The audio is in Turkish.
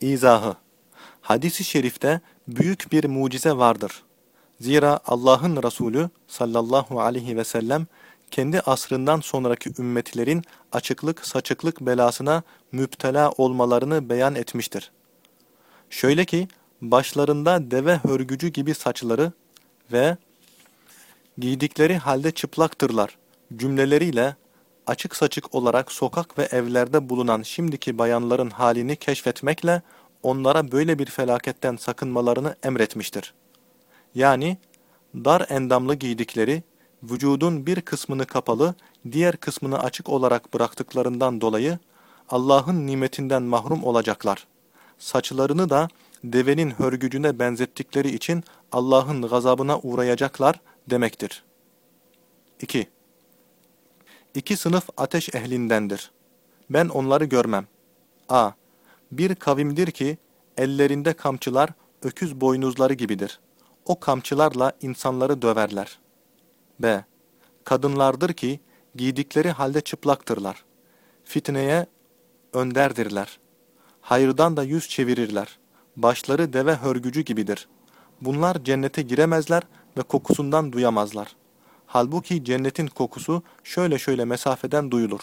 İzahı Hadis-i şerifte büyük bir mucize vardır. Zira Allah'ın Resulü sallallahu aleyhi ve sellem kendi asrından sonraki ümmetlerin açıklık saçıklık belasına müptela olmalarını beyan etmiştir. Şöyle ki başlarında deve hörgücü gibi saçları ve giydikleri halde çıplaktırlar cümleleriyle açık saçık olarak sokak ve evlerde bulunan şimdiki bayanların halini keşfetmekle onlara böyle bir felaketten sakınmalarını emretmiştir. Yani dar endamlı giydikleri, vücudun bir kısmını kapalı, diğer kısmını açık olarak bıraktıklarından dolayı Allah'ın nimetinden mahrum olacaklar. Saçlarını da devenin hörgücüne benzettikleri için Allah'ın gazabına uğrayacaklar demektir. 2. İki sınıf ateş ehlindendir. Ben onları görmem. A. Bir kavimdir ki ellerinde kamçılar öküz boynuzları gibidir. O kamçılarla insanları döverler. B. Kadınlardır ki giydikleri halde çıplaktırlar. Fitneye önderdirler. Hayırdan da yüz çevirirler. Başları deve hörgücü gibidir. Bunlar cennete giremezler ve kokusundan duyamazlar. Halbuki cennetin kokusu şöyle şöyle mesafeden duyulur.